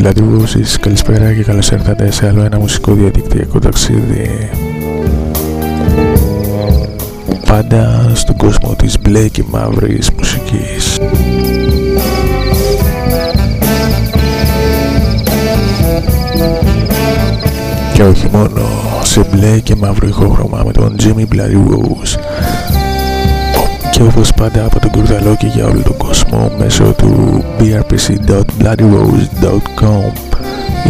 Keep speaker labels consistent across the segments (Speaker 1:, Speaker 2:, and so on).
Speaker 1: Φίλοι και φίλες Bloody Roses, καλησπέρα και καλώς ήρθατε σε άλλο ένα μουσικό διαδικτυακό ταξίδι. Πάντα στον κόσμο της μπλε και μαύρης μουσικής. Και όχι μόνο σε μπλε και μαύρο ηχόχρωμα με τον Jimmy Bloody Rose και όπως πάντα από τον Κουρδαλό και για όλο τον κόσμο μέσω του brpc.bloodyrose.com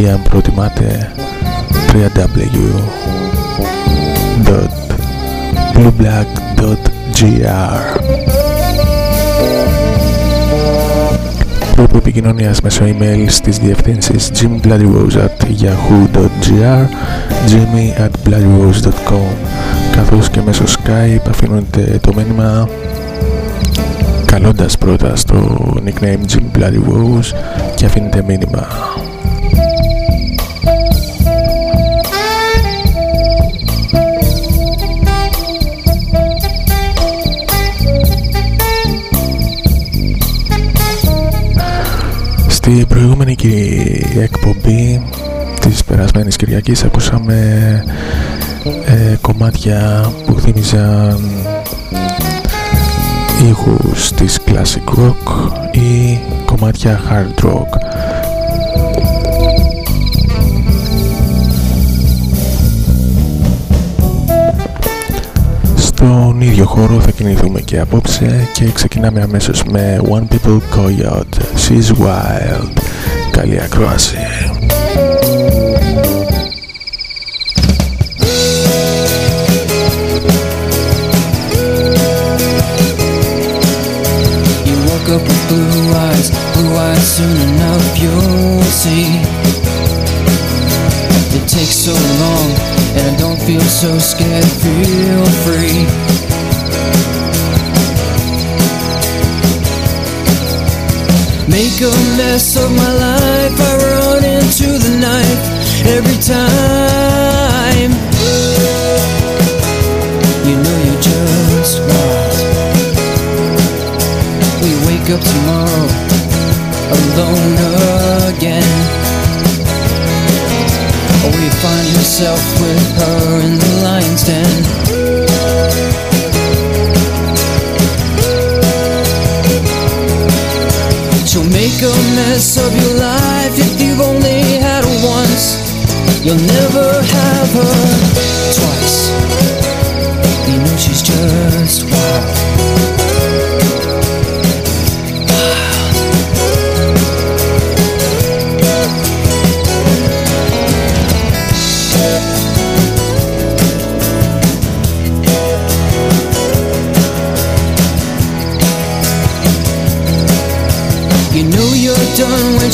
Speaker 1: ή αν προτιμάτε www.blueblack.gr Τρόπο επικοινωνίας μέσω email στις διευθύνσεις jimmybloodyrose.yahoo.gr jimmy at bloodyrose.com καθώς και μέσω Skype αφήνονται το μήνυμα καλώντας πρώτα στο nickname Jim Bloody Rose και αφήνετε μήνυμα. Στη προηγούμενη εκπομπή της περασμένης Κυριακής ακούσαμε ε, κομμάτια που θύμιζαν ήχους της classic rock ή κομμάτια hard rock. Στον ίδιο χώρο θα κινηθούμε και απόψε και ξεκινάμε αμέσως με One People Coyote. She's Wild. Καλή ακρόαση
Speaker 2: of your life if you've only had once. You'll never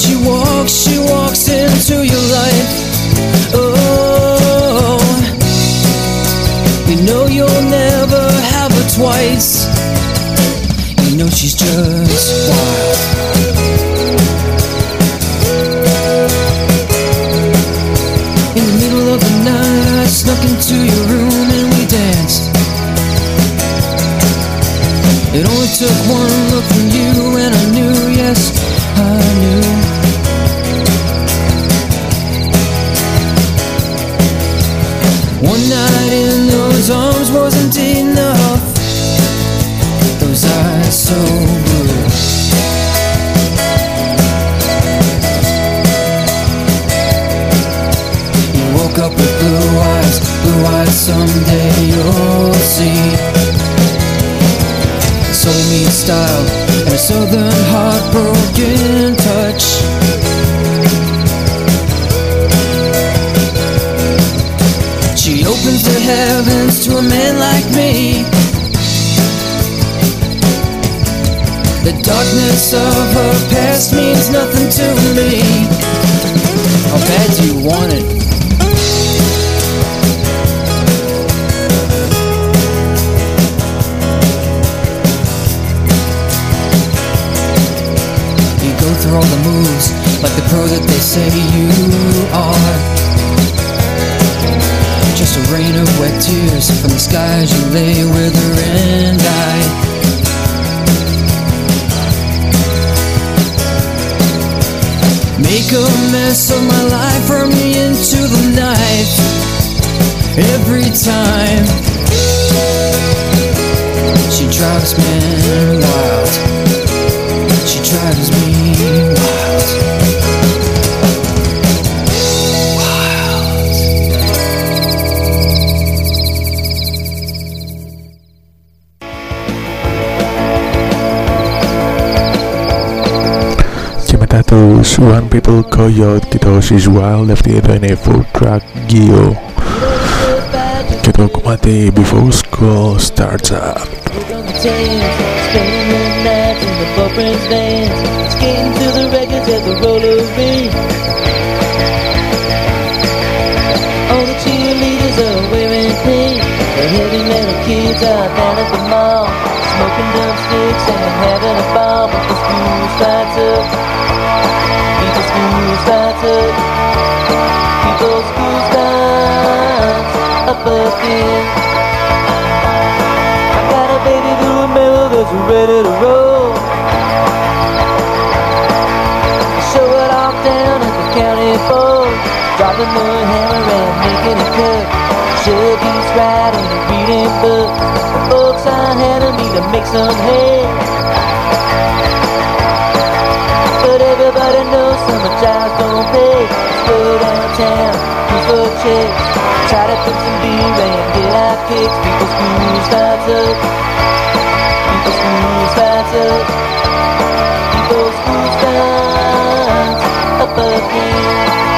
Speaker 2: 起我。That they say you are. Just a rain of wet tears from the skies you lay with her and I.
Speaker 3: make a mess of my life, burn me into the knife every time. She drives me wild. She drives me wild.
Speaker 1: One people coyote is wild left it in a full truck geo. Ketokumate before school starts up.
Speaker 4: the records at the roller rink. All the cheerleaders are wearing pink. The heavy metal kids are down at the mall, smoking dumb sticks and having a ball. But the school starts up. Up again I got a baby blue mirror that's ready to roll. Show it off down at the county fair, dropping the hammer and making it cut. Shelby's riding a reading book. The folks are me to make some hay. But everybody knows summer jobs don't pay. Go downtown, use for chicks. Try to put some beer and get our kicks. People school starts up. People school starts up. People school starts up again.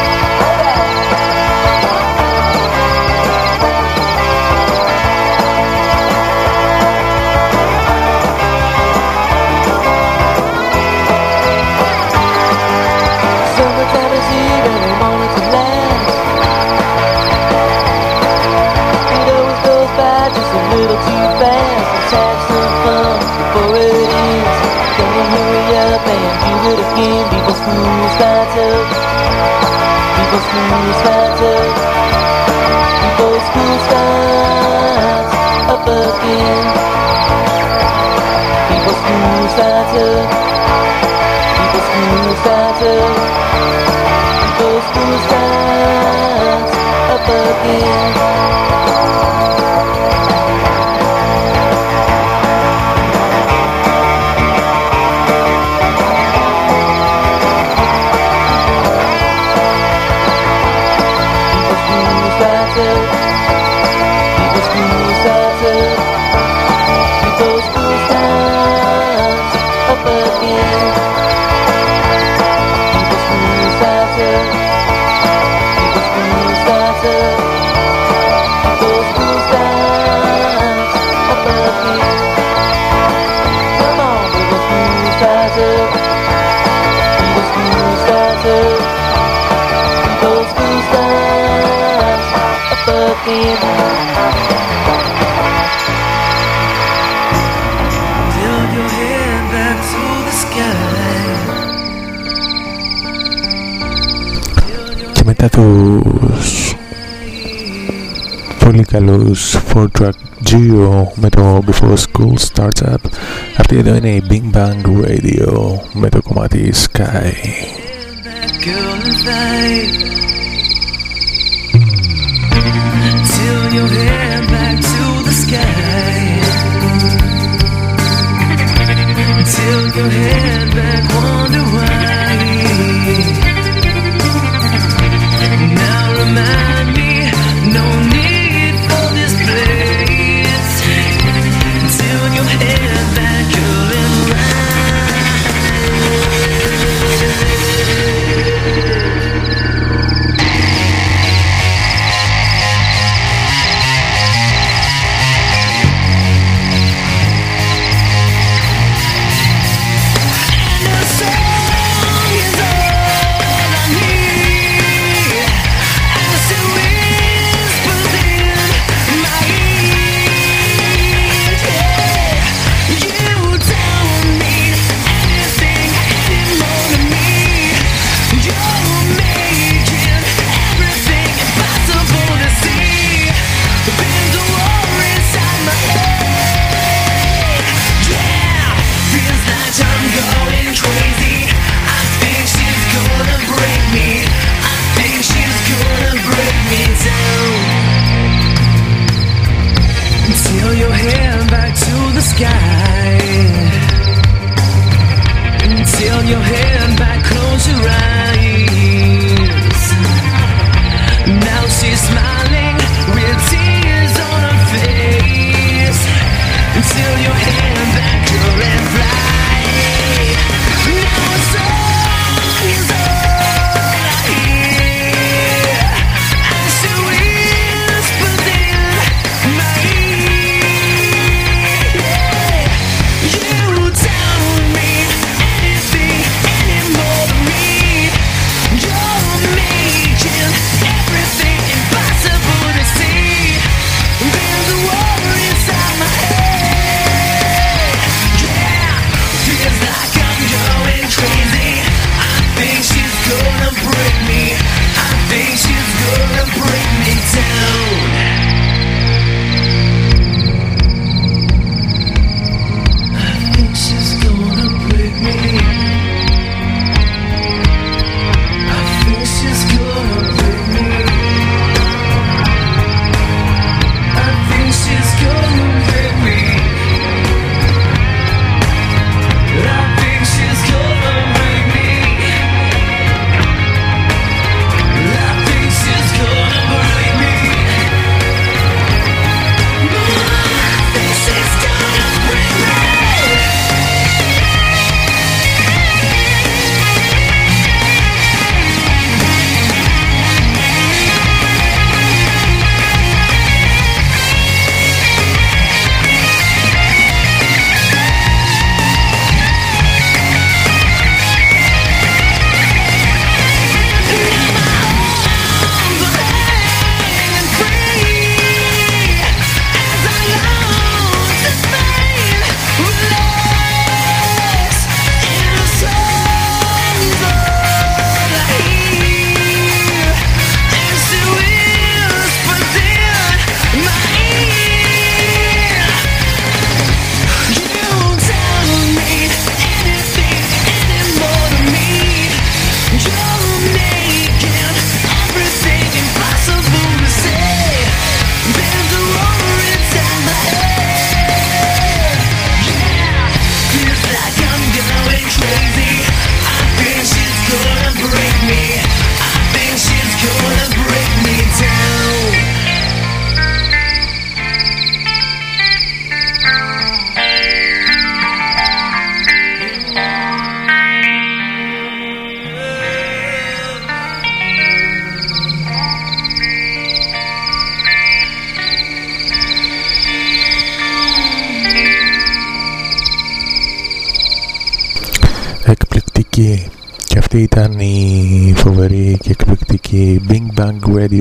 Speaker 4: People school starts. People school starts up again. People school starts. People. People up again. People school starts up again.
Speaker 2: Tilt your head back to the sky.
Speaker 1: και μετά τους πολύ καλούς 4-track Geo με το Before School Starts Up αυτή εδώ είναι η Bing Bang Radio με το κομμάτι Sky
Speaker 2: Girl inside. Tilt your head back to the sky. Tilt your head back, wonder why. Now remind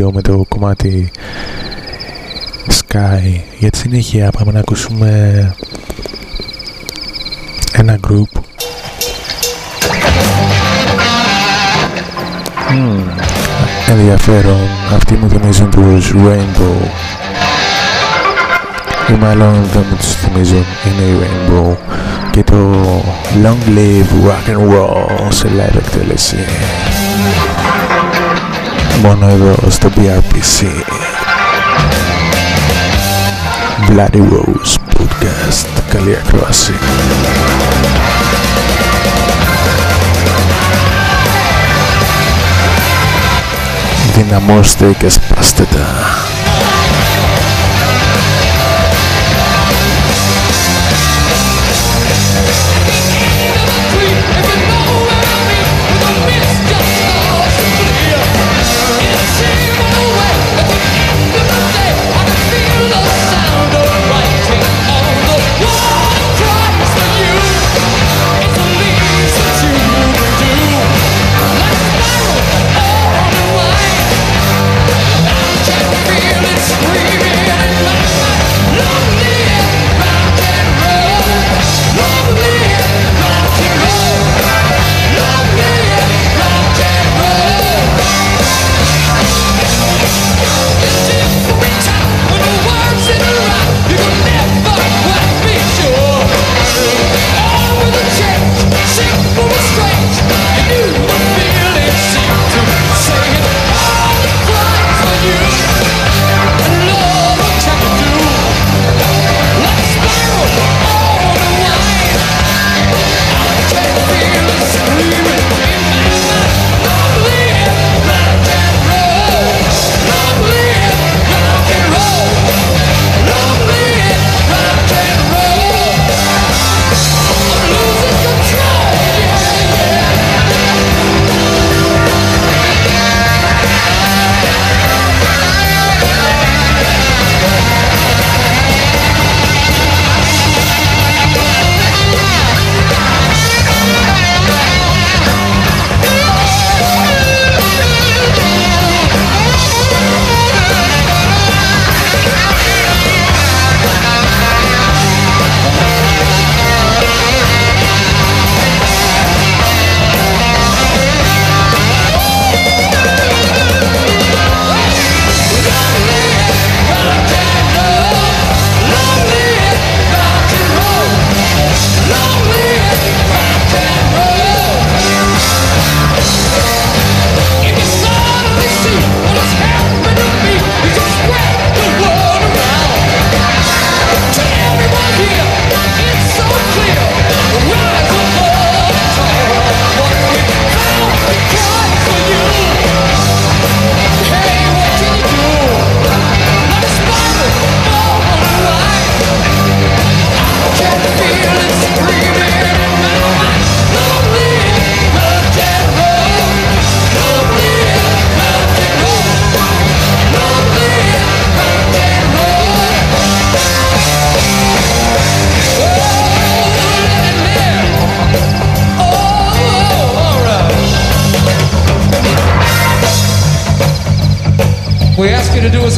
Speaker 5: Bang Radio με το κομμάτι Sky. Για τη συνέχεια πάμε να ακούσουμε ένα group. Mm, ενδιαφέρον. Αυτοί μου θυμίζουν τους Rainbow. Ή μάλλον δεν μου τους θυμίζουν. Είναι η Rainbow. Και το Long Live Rock and Roll σε live εκτέλεση μόνο εδώ στο BRPC Bloody Rose Podcast. Καλή ακρόαση. Δυναμώστε και σπάστε τα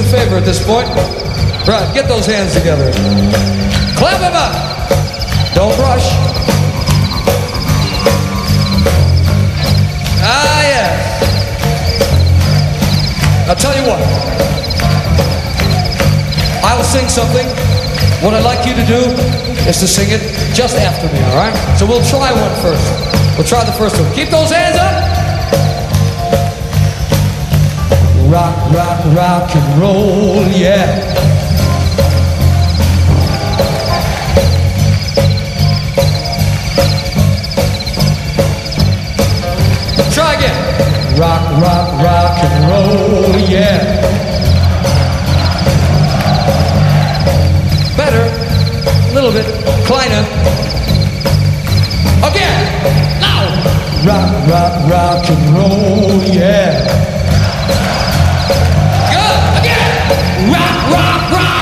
Speaker 6: at this point. Right, get those hands together. Clap them up. Don't rush. Ah, yeah. I'll tell you what. I'll sing something. What I'd like you to do is to sing it just after me, all right? So we'll try one first. We'll try the first one. Keep those hands up. Rock, rock, rock and roll, yeah. Try again. Rock, rock, rock and roll, yeah. Better, a little bit, kleiner. Again, loud. Rock, rock, rock and roll, yeah.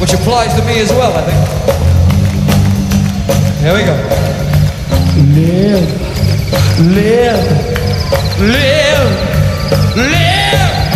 Speaker 5: Which applies to me as well, I think. Here we go. Live, live, live, live.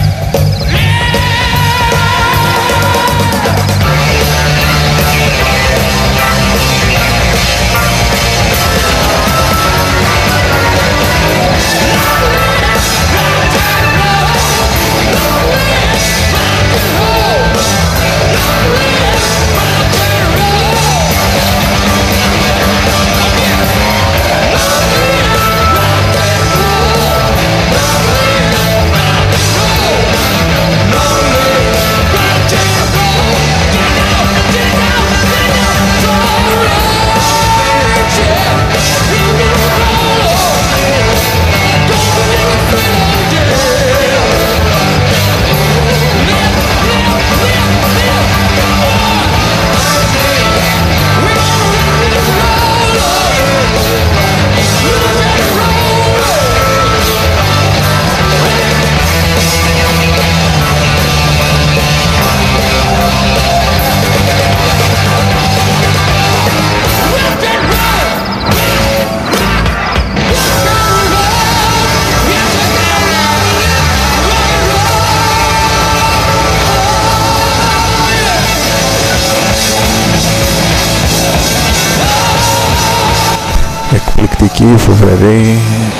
Speaker 1: Εκπληκτική, φοβερή,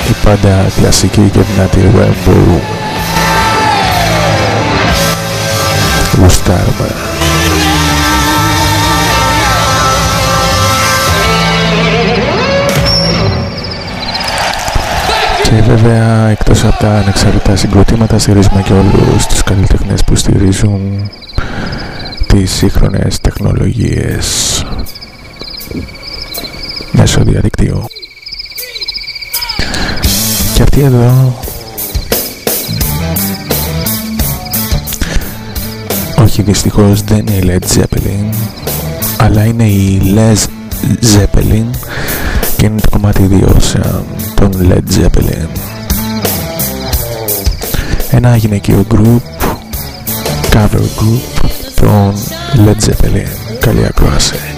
Speaker 1: η πάντα κλασική και δυνατή Rainbow. Γουστάρουμε. Και βέβαια εκτός από τα ανεξάρτητα συγκροτήματα στηρίζουμε και όλους τους καλλιτέχνες που στηρίζουν τις σύγχρονες τεχνολογίες μέσω διαδικτύου. Και αυτή εδώ όχι δυστυχώς δεν είναι η Led Zeppelin αλλά είναι η Les Zeppelin και είναι το κομμάτι ιδιώσεων των Led Zeppelin. Ένα γυναικείο group cover group των Led Zeppelin. Καλή ακρόαση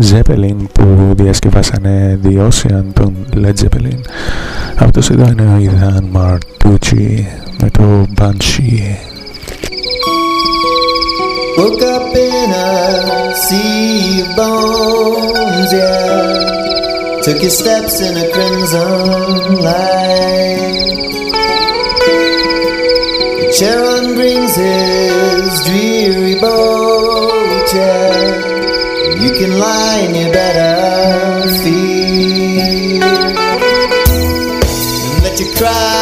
Speaker 1: Zeppelin που διασκευάσανε The Ocean των Led Zeppelin. Αυτός εδώ είναι ο Ιδάν Μαρτούτσι με το Banshee.
Speaker 7: Woke up in a sea of bones, yeah. Took your steps in a crimson light. Charon brings his dreary boat, yeah. You can lie in your bed feel, and let you cry.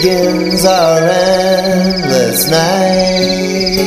Speaker 7: begins our endless night.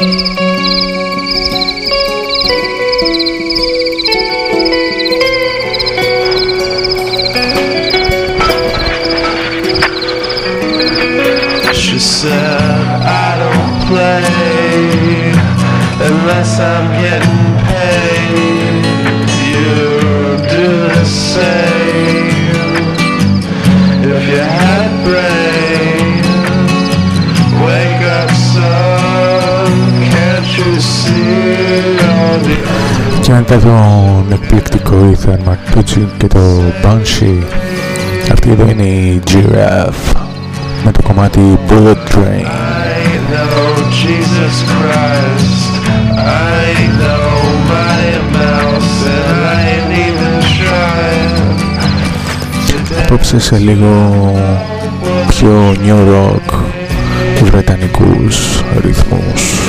Speaker 7: Música
Speaker 1: μετά τον εκπληκτικό Ethan Martucci και το Banshee αυτή εδώ είναι η Giraffe με το κομμάτι Bullet Train
Speaker 8: I know Jesus Christ. I ain't nobody else, and I ain't even trying.
Speaker 1: Απόψε σε λίγο πιο new rock βρετανικούς ρυθμούς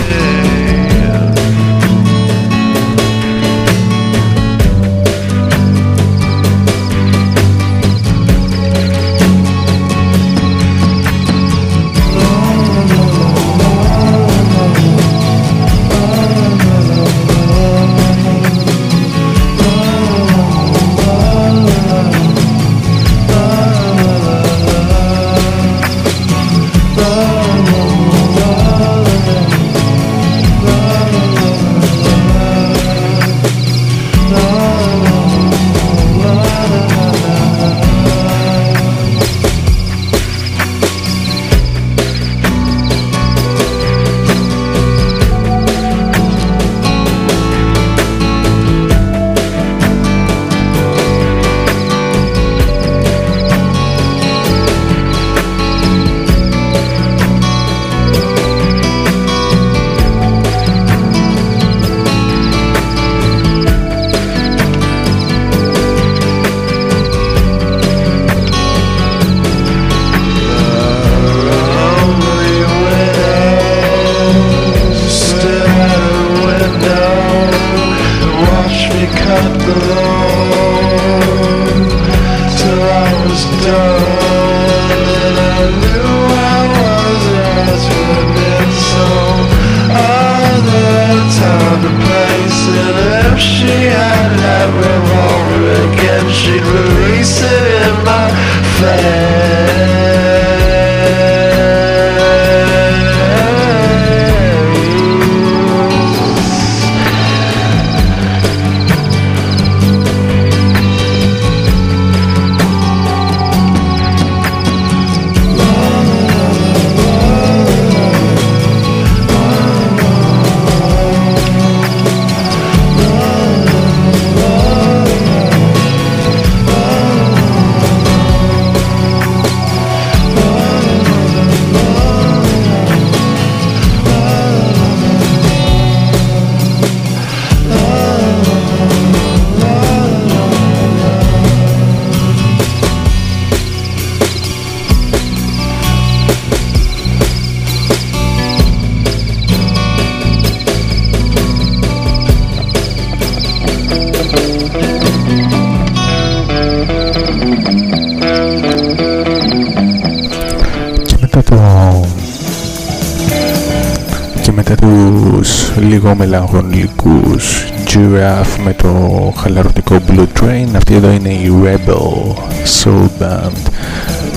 Speaker 1: λίγο μελαγχολικούς Giraffe με το χαλαρωτικό Blue Train αυτή εδώ είναι η Rebel Soul Band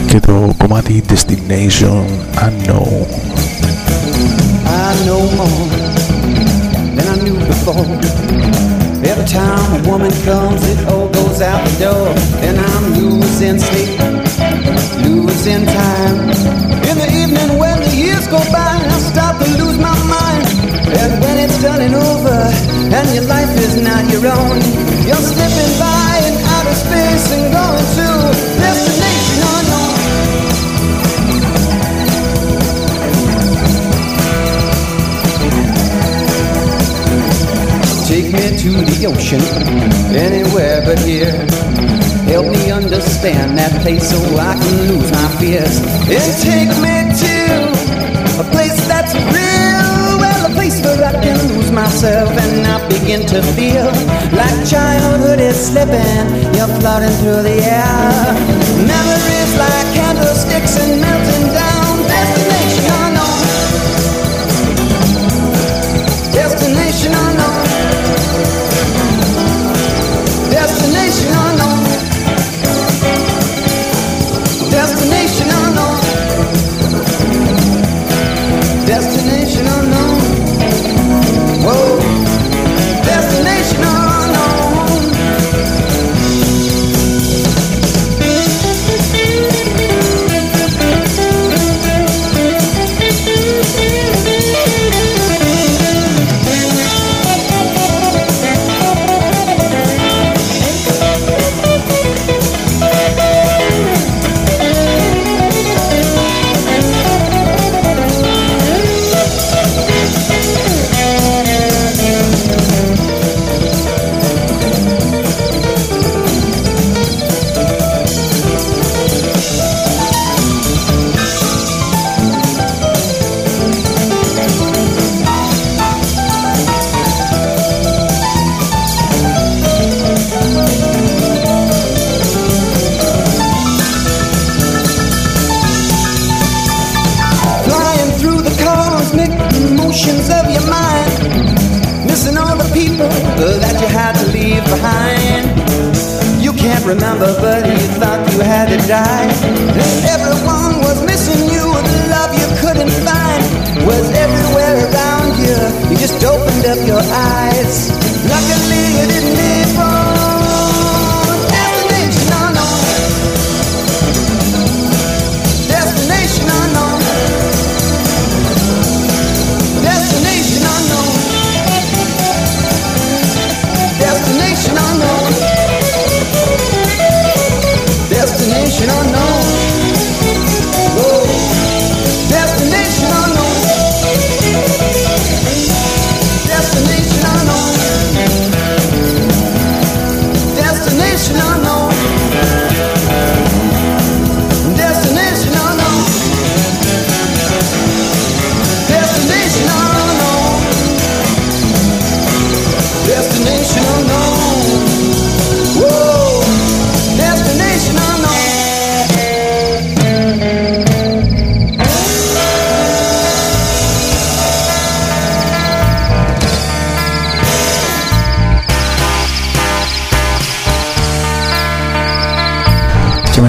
Speaker 1: και το κομμάτι Destination Unknown
Speaker 9: I know more than I knew before Every time a woman comes it all goes out the door And I'm losing sleep, losing time In the evening when the years go by and over And your life is not your own You're slipping by in outer space And going to destination unknown Take me to the ocean, anywhere but here. Help me understand that place so I can lose my fears. And take me to a place that's real, I can lose myself and not begin to feel like childhood is slipping. You're floating through the air. Memories like candlesticks and melting down.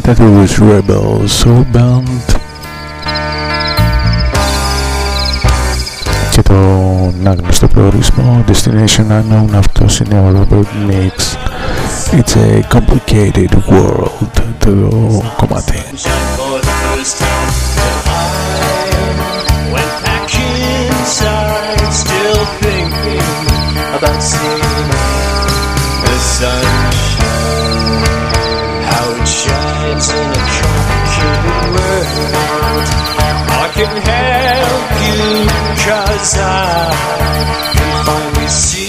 Speaker 9: that was
Speaker 1: Rebel Soul Band. Και το άγνωστο προορισμό Destination Unknown αυτός είναι ο Robert Nix It's a complicated world το κομμάτι
Speaker 2: About seeing Cause I
Speaker 5: am always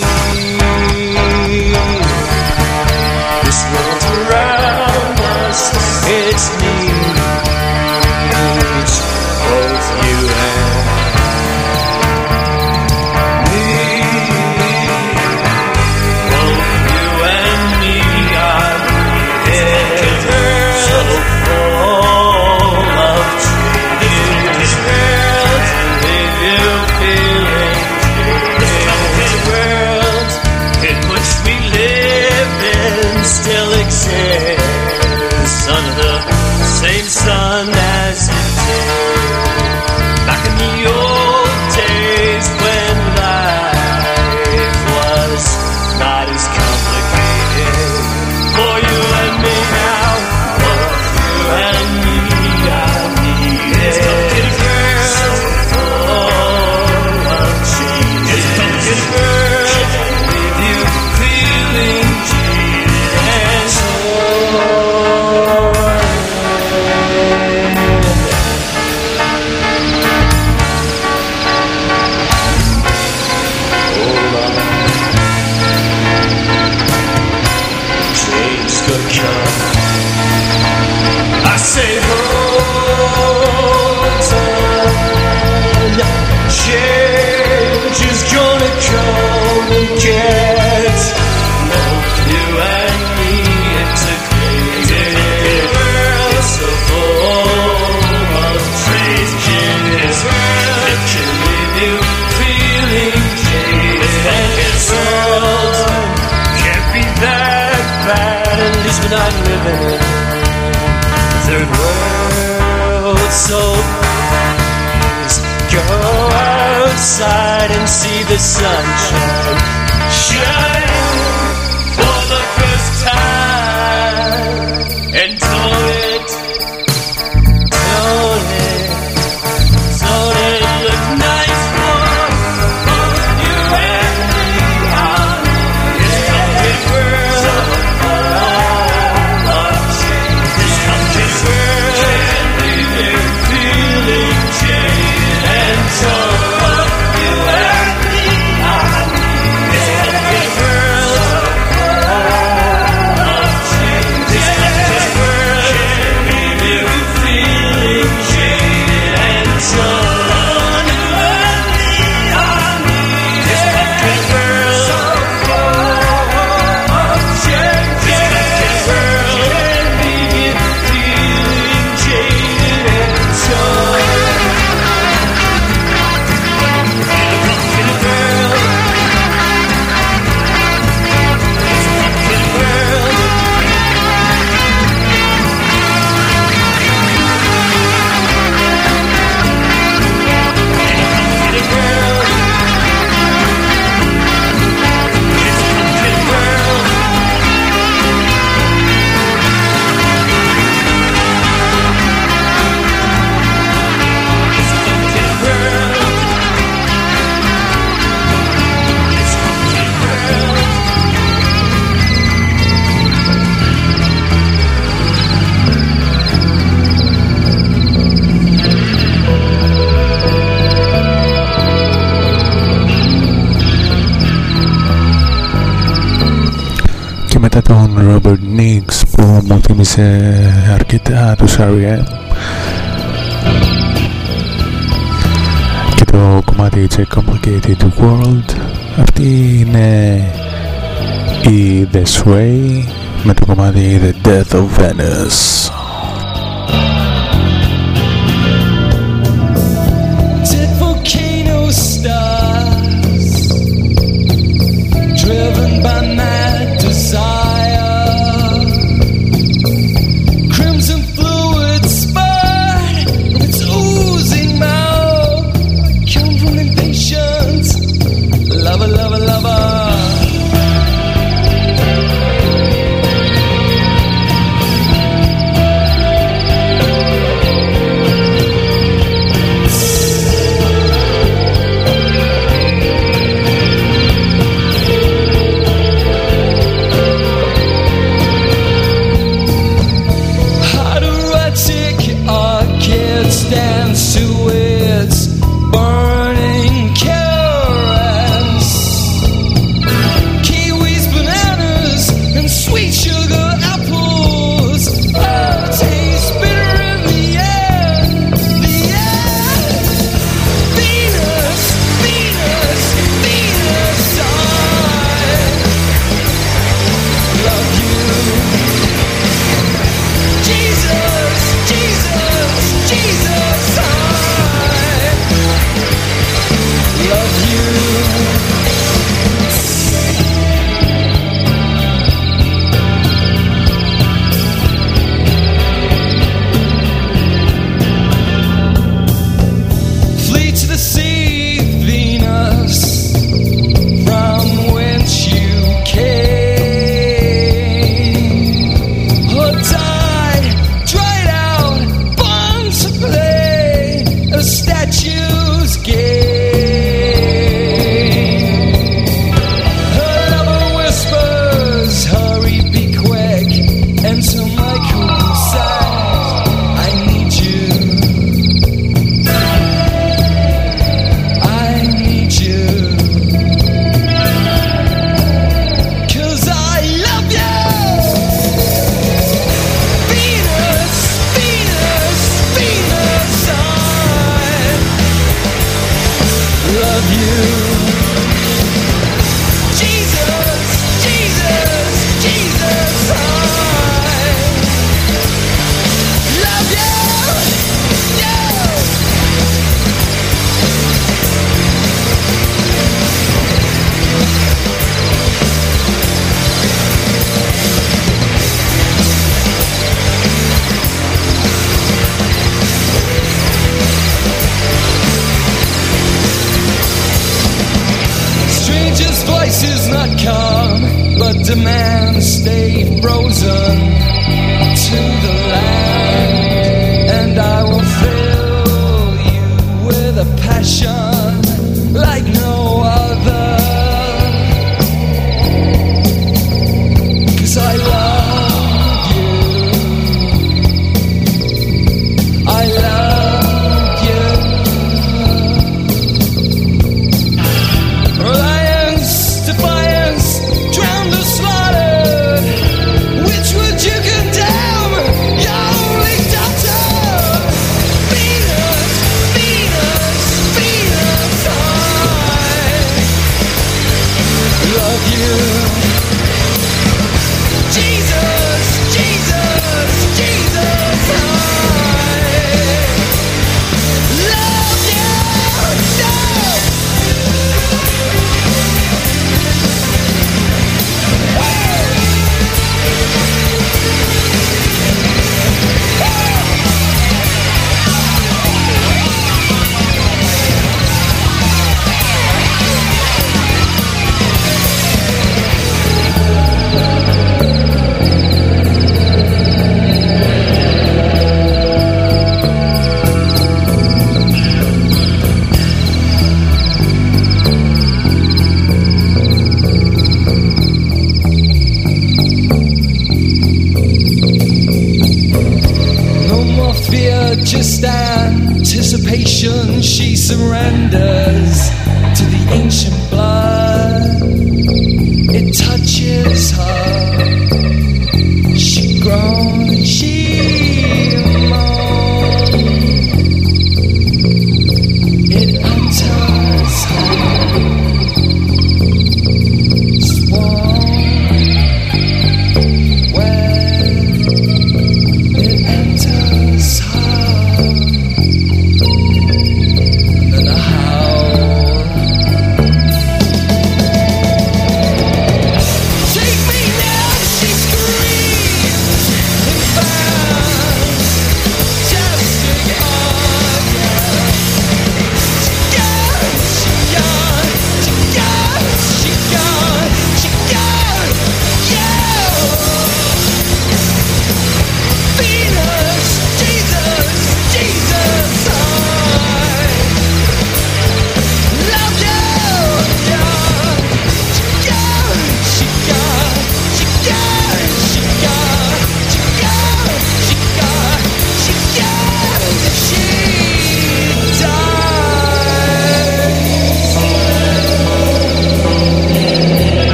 Speaker 5: αρκετά τους Σαριέ και το κομμάτι It's Complicated World. Αυτή είναι η The Sway με το κομμάτι The Death of Venice.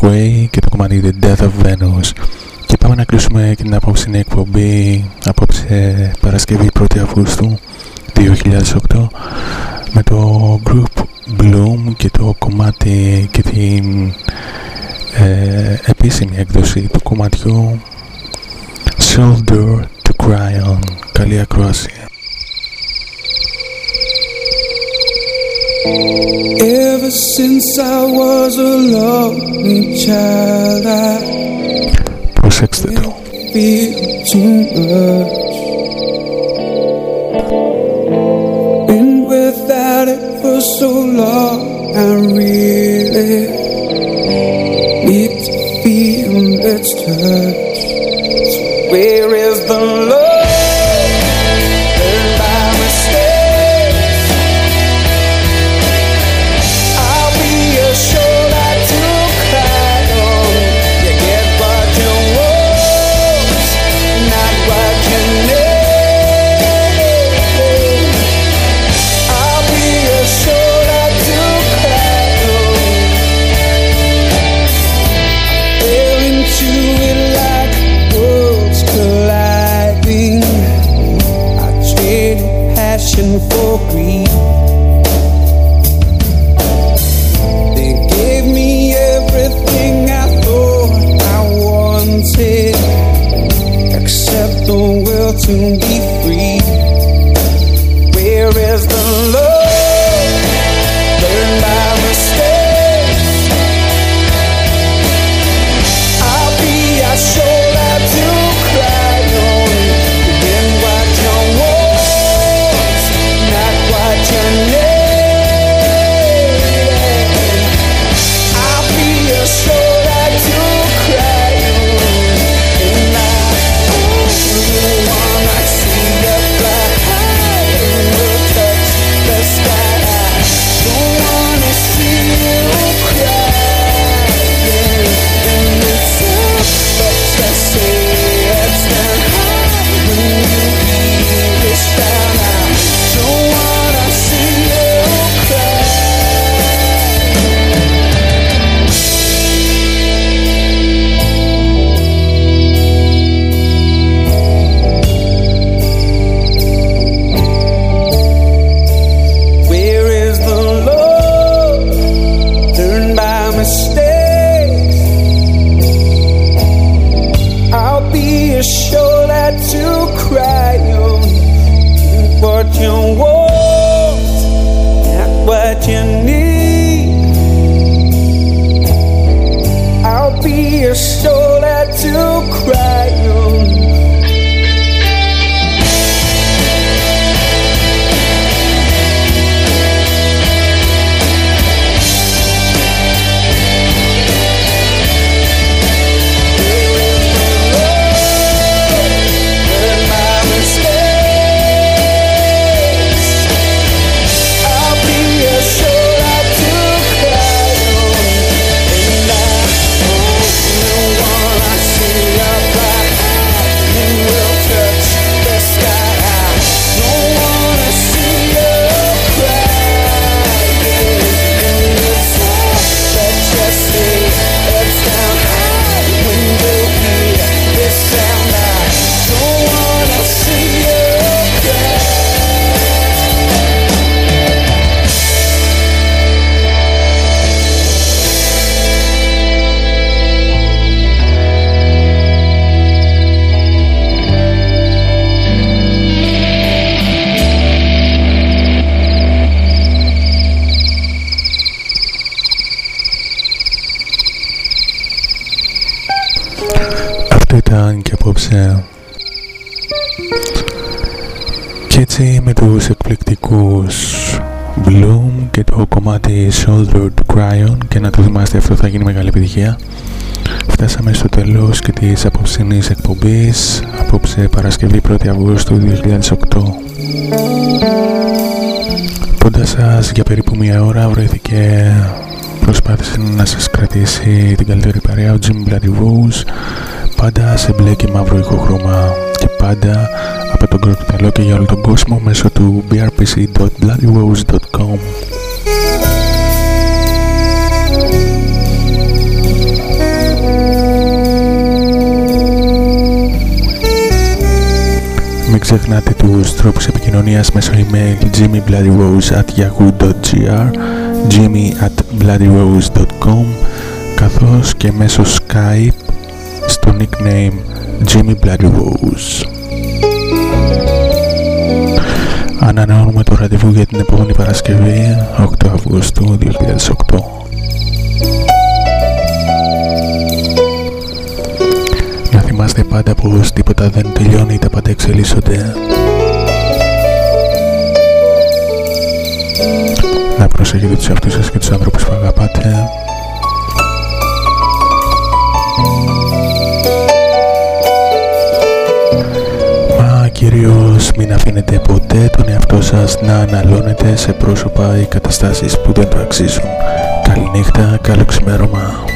Speaker 10: Way
Speaker 1: και το κομμάτι The Death of Venus. Και πάμε να κλείσουμε και την απόψινη εκπομπή απόψε Παρασκευή 1η Αυγούστου 2008 με το Group Bloom και το κομμάτι και την ε, επίσημη έκδοση του κομματιού Shoulder to Cry On. Καλή ακρόαση.
Speaker 2: Ever since I was a lonely child, I
Speaker 1: sexty tył.
Speaker 2: Feel too much. Been without it for so long, I really need to feel its touch. Where is the love?
Speaker 1: Αυτό ήταν και απόψε. Και έτσι με τους εκπληκτικούς Bloom και το κομμάτι Shoulder to Cryon και να το θυμάστε αυτό θα γίνει μεγάλη επιτυχία Φτάσαμε στο τέλος και της απόψινής εκπομπής απόψε Παρασκευή 1η Αυγούστου 2008 Κοντά σας για περίπου μία ώρα βρέθηκε προσπάθησε να σας κρατήσει την καλύτερη παρέα ο Jim Bloody Rose πάντα σε μπλε και μαύρο ηχοχρώμα και πάντα από τον κροκυταλό και για όλο τον κόσμο μέσω του brpc.bloodyrose.com Μην ξεχνάτε τους τρόπους επικοινωνίας μέσω email jimmyblooddyrose at yahoo.gr jimmy at bloodyrose.com καθώς και μέσω Skype στο nickname Jimmy Bloody Rose. Ανανεώνουμε το ραντεβού για την επόμενη Παρασκευή 8 Αυγούστου 2008. Να θυμάστε πάντα πως τίποτα δεν τελειώνει, τα πάντα εξελίσσονται. Προσέχετε τους εαυτούς σας και τους άνθρωπους που αγαπάτε. Μα κυρίως μην αφήνετε ποτέ τον εαυτό σας να αναλώνετε σε πρόσωπα ή καταστάσεις που δεν το αξίζουν. Καληνύχτα, καλό ξημέρωμα.